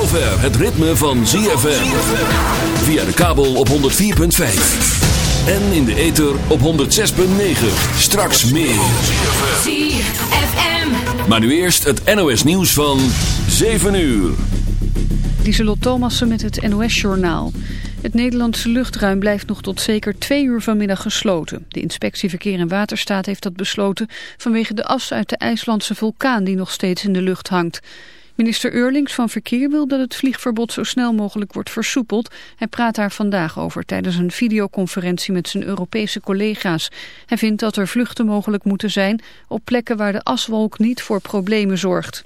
zover het ritme van ZFM. Via de kabel op 104.5. En in de ether op 106.9. Straks meer. ZFM. Maar nu eerst het NOS nieuws van 7 uur. Lieselot Thomassen met het NOS-journaal. Het Nederlandse luchtruim blijft nog tot zeker twee uur vanmiddag gesloten. De inspectie Verkeer en Waterstaat heeft dat besloten... vanwege de as uit de IJslandse vulkaan die nog steeds in de lucht hangt. Minister Eurlings van Verkeer wil dat het vliegverbod zo snel mogelijk wordt versoepeld. Hij praat daar vandaag over tijdens een videoconferentie met zijn Europese collega's. Hij vindt dat er vluchten mogelijk moeten zijn op plekken waar de aswolk niet voor problemen zorgt.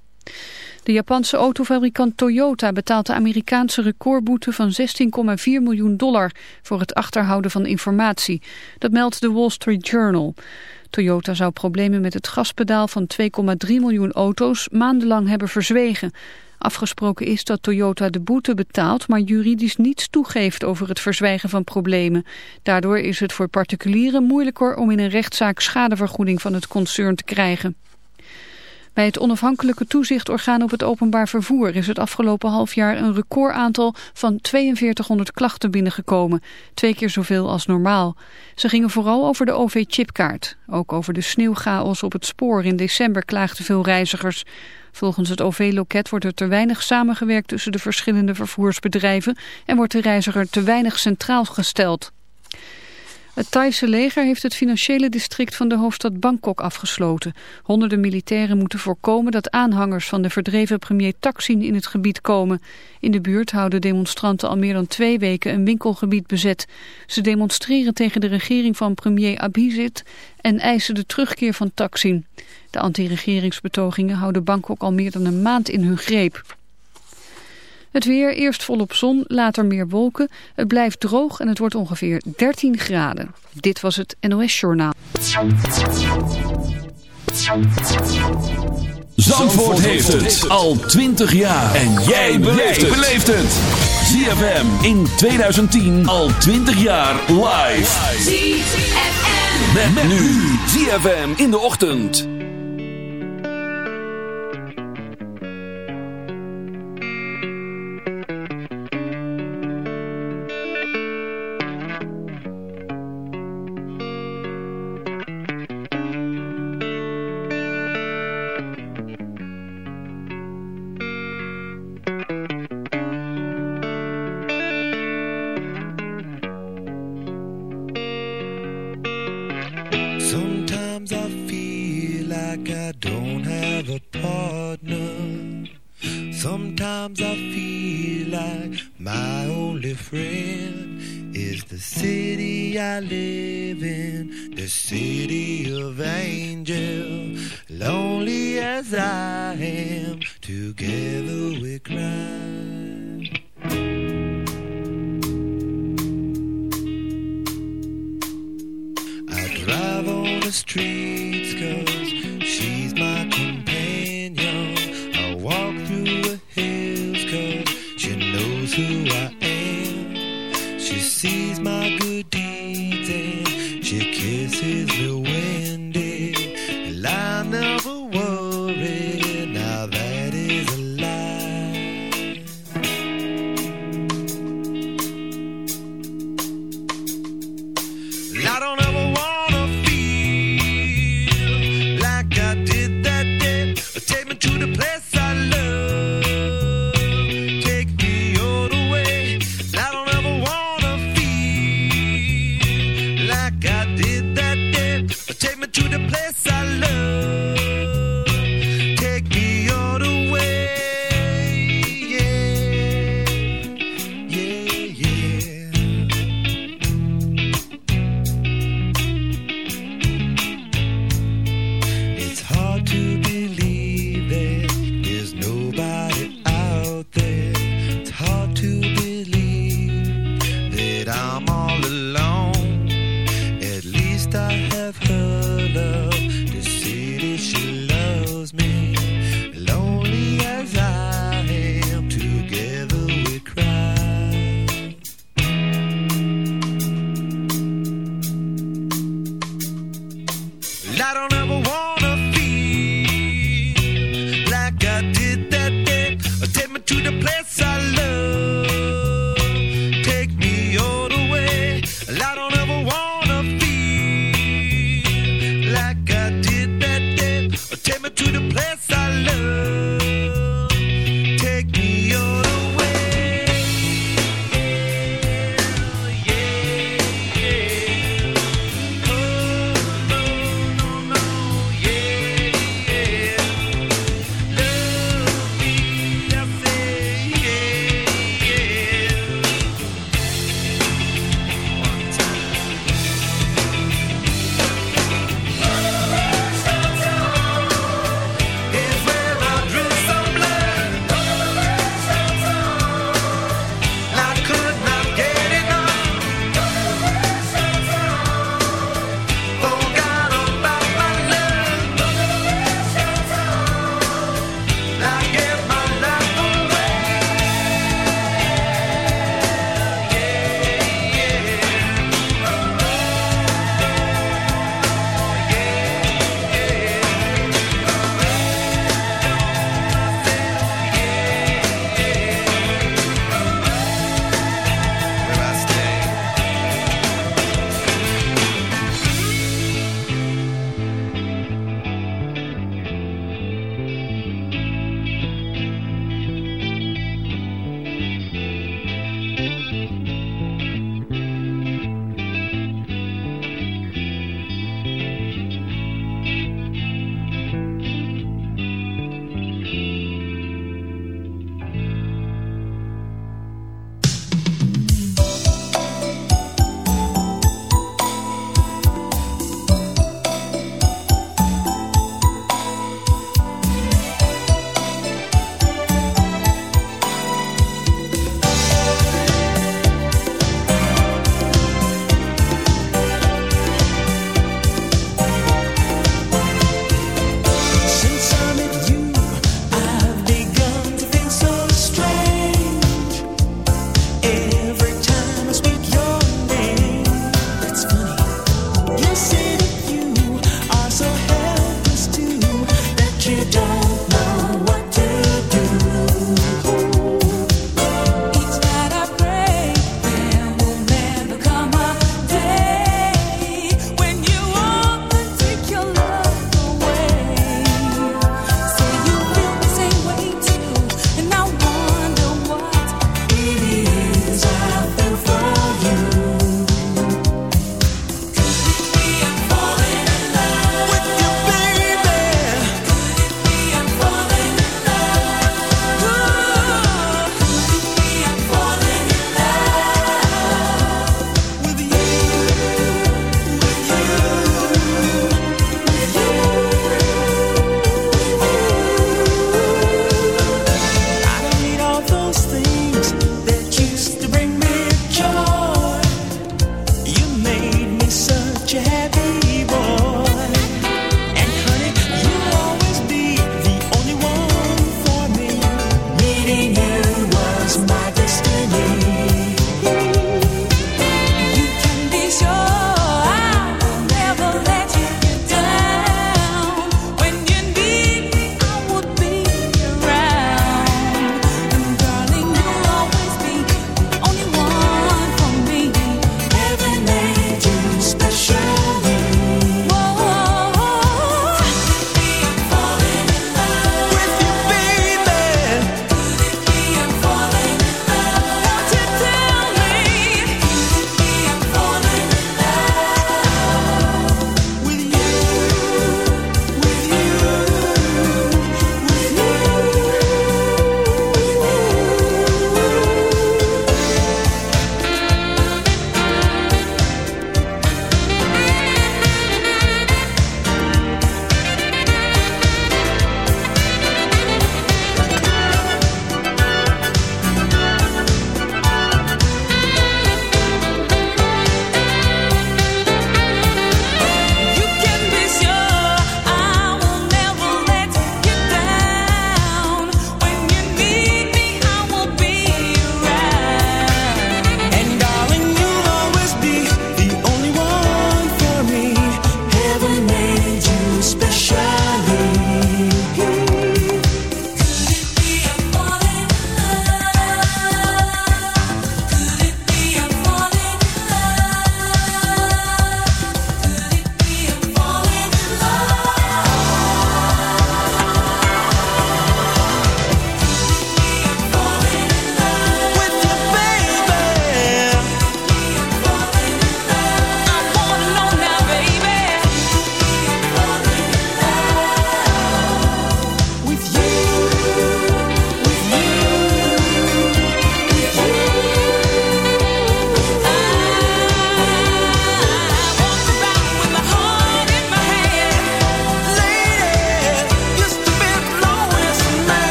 De Japanse autofabrikant Toyota betaalt de Amerikaanse recordboete van 16,4 miljoen dollar voor het achterhouden van informatie. Dat meldt de Wall Street Journal. Toyota zou problemen met het gaspedaal van 2,3 miljoen auto's maandenlang hebben verzwegen. Afgesproken is dat Toyota de boete betaalt, maar juridisch niets toegeeft over het verzwijgen van problemen. Daardoor is het voor particulieren moeilijker om in een rechtszaak schadevergoeding van het concern te krijgen. Bij het onafhankelijke toezichtorgaan op het openbaar vervoer is het afgelopen half jaar een recordaantal van 4200 klachten binnengekomen. Twee keer zoveel als normaal. Ze gingen vooral over de OV-chipkaart. Ook over de sneeuwchaos op het spoor in december klaagden veel reizigers. Volgens het OV-loket wordt er te weinig samengewerkt tussen de verschillende vervoersbedrijven en wordt de reiziger te weinig centraal gesteld. Het Thaise leger heeft het financiële district van de hoofdstad Bangkok afgesloten. Honderden militairen moeten voorkomen dat aanhangers van de verdreven premier Thaksin in het gebied komen. In de buurt houden demonstranten al meer dan twee weken een winkelgebied bezet. Ze demonstreren tegen de regering van premier Abhisit en eisen de terugkeer van Thaksin. De anti-regeringsbetogingen houden Bangkok al meer dan een maand in hun greep. Het weer, eerst volop zon, later meer wolken. Het blijft droog en het wordt ongeveer 13 graden. Dit was het NOS Journaal. Zandvoort heeft het al 20 jaar. En jij beleeft het. ZFM in 2010 al 20 jaar live. ZFM. Met, met nu. ZFM in de ochtend.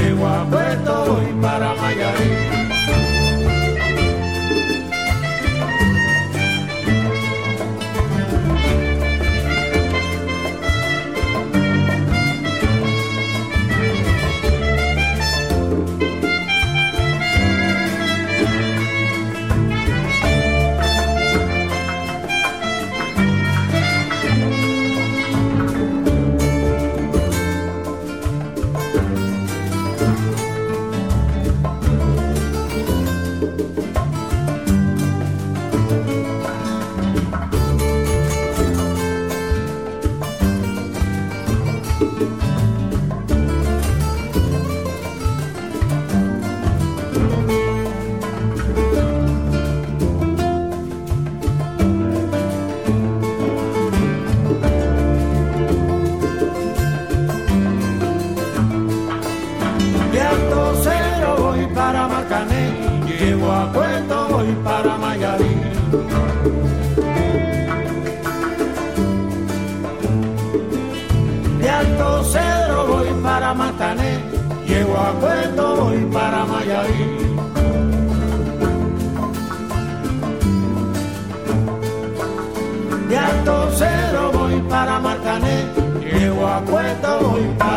llego a Puerto para Mayarín. Puerto Cero voy para Marcané, llego a Puerto voy para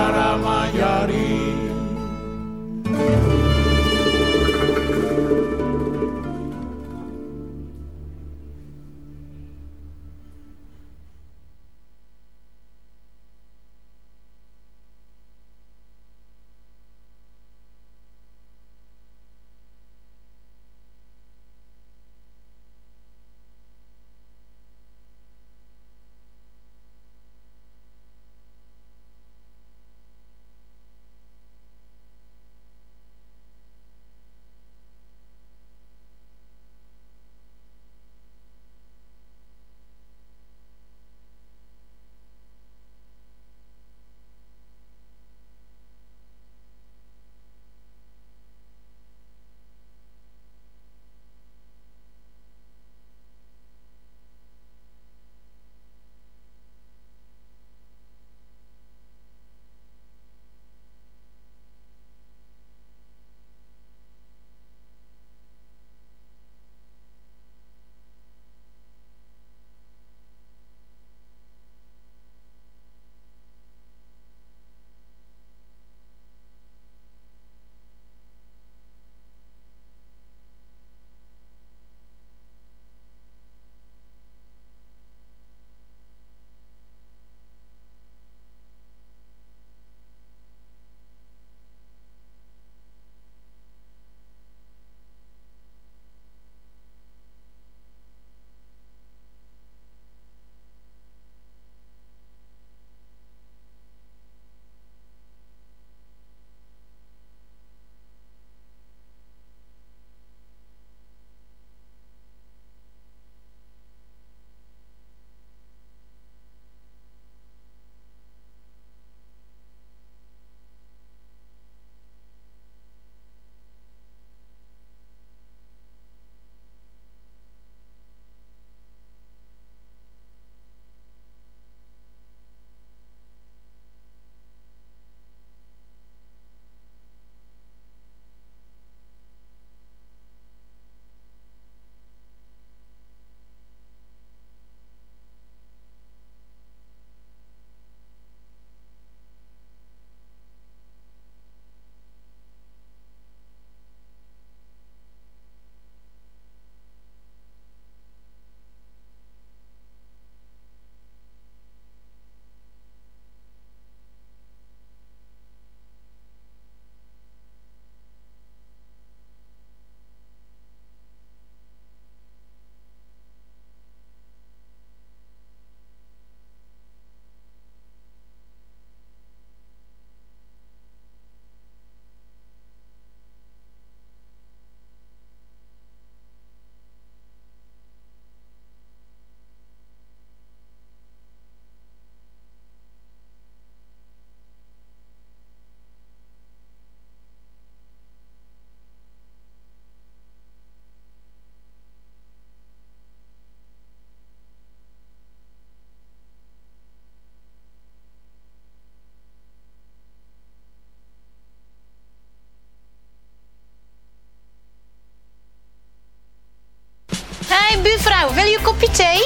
Nou, wil je een kopje thee?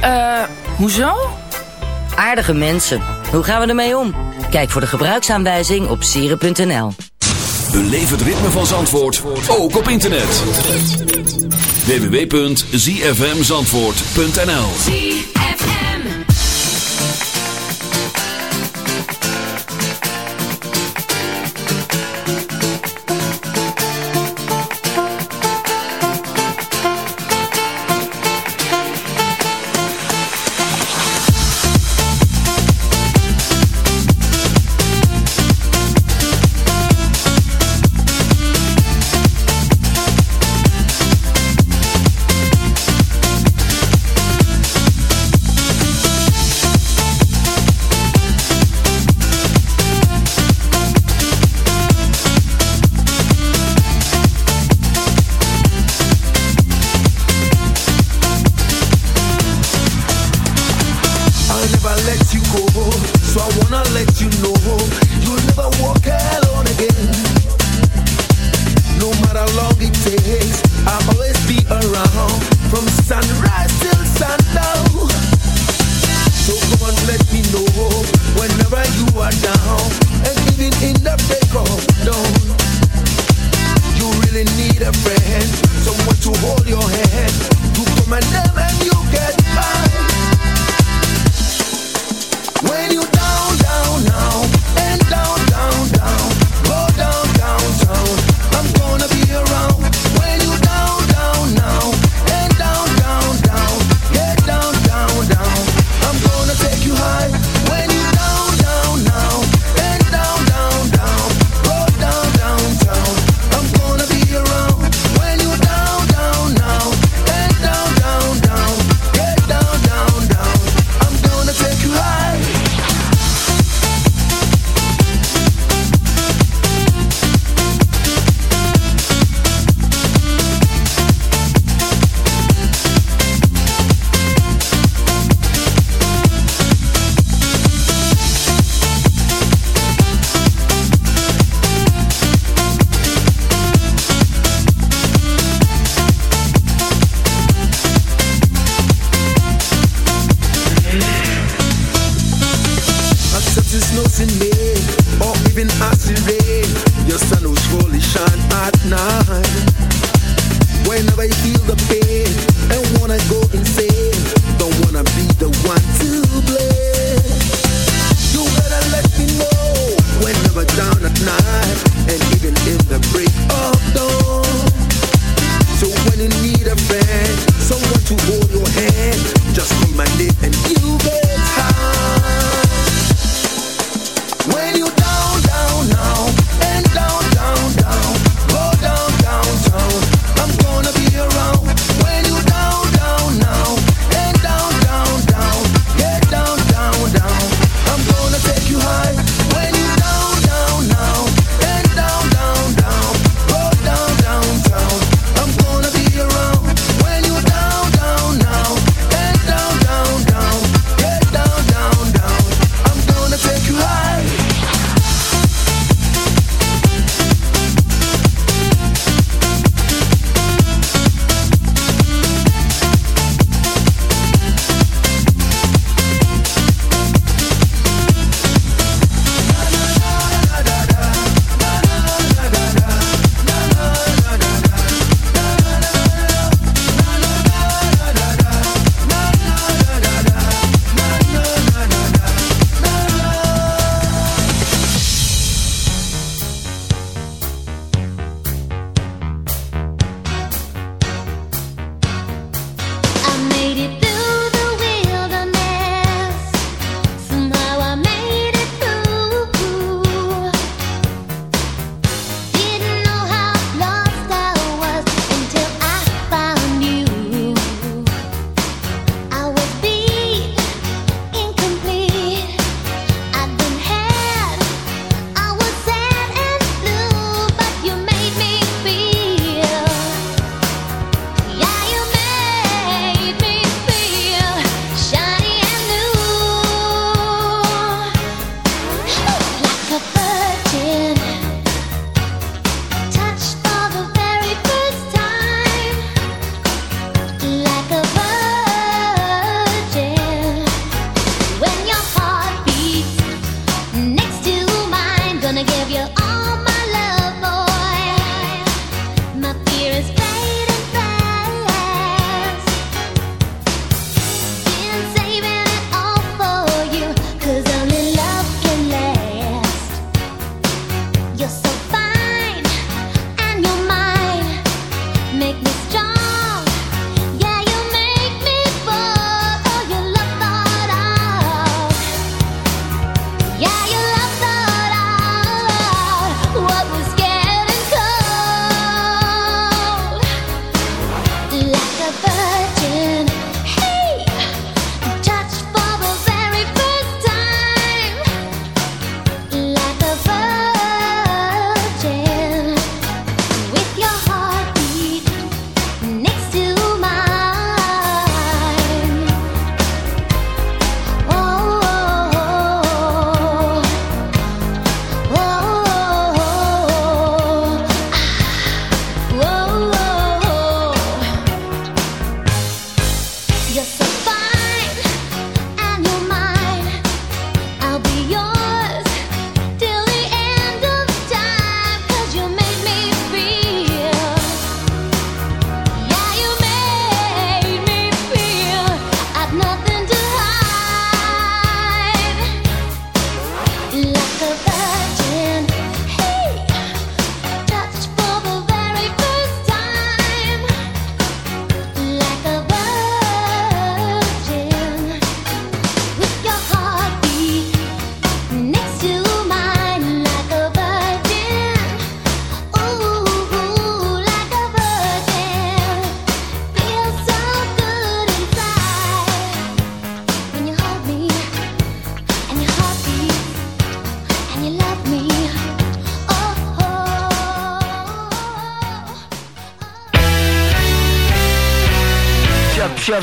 Eh, uh, hoezo? Aardige mensen. Hoe gaan we ermee om? Kijk voor de gebruiksaanwijzing op sieren.nl. Beleef het ritme van Zandvoort, ook op internet. www.zfmzandvoort.nl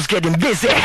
getting busy.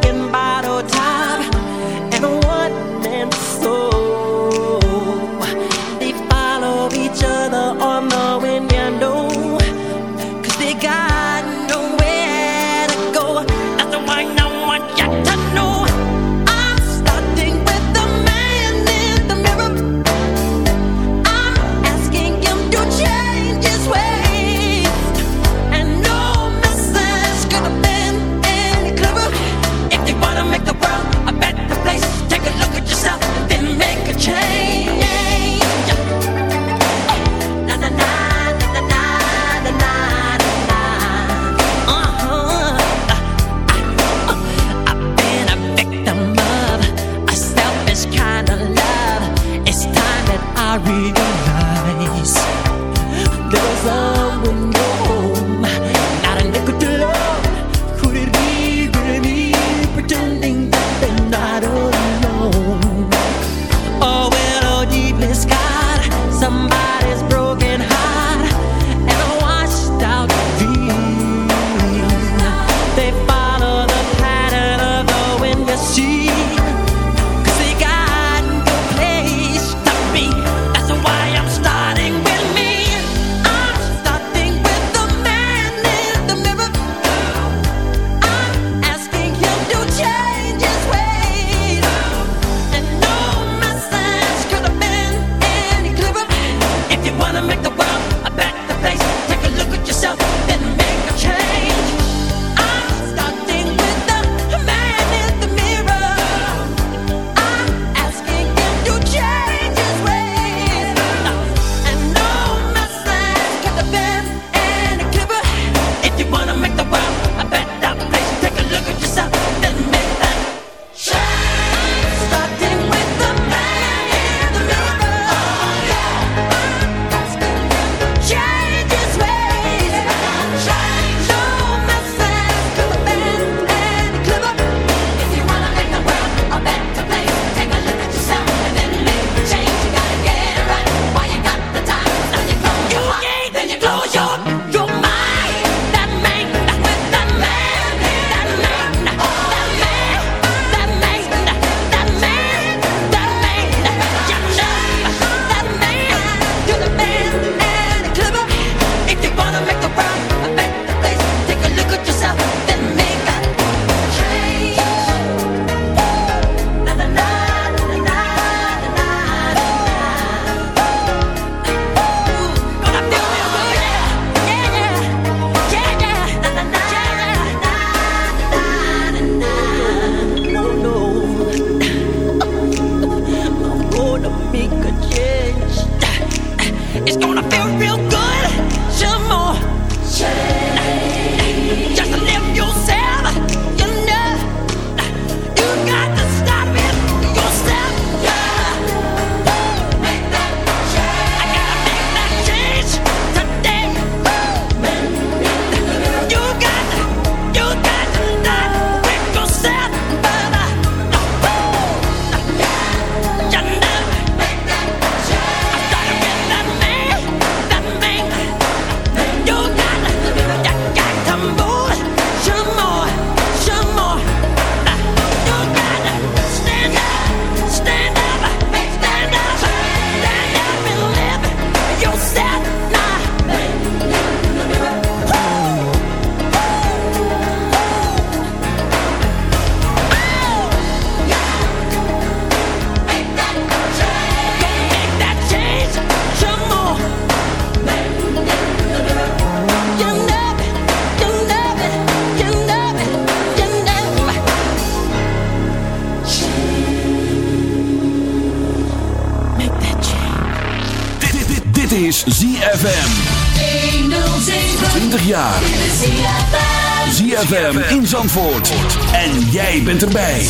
En jij bent erbij.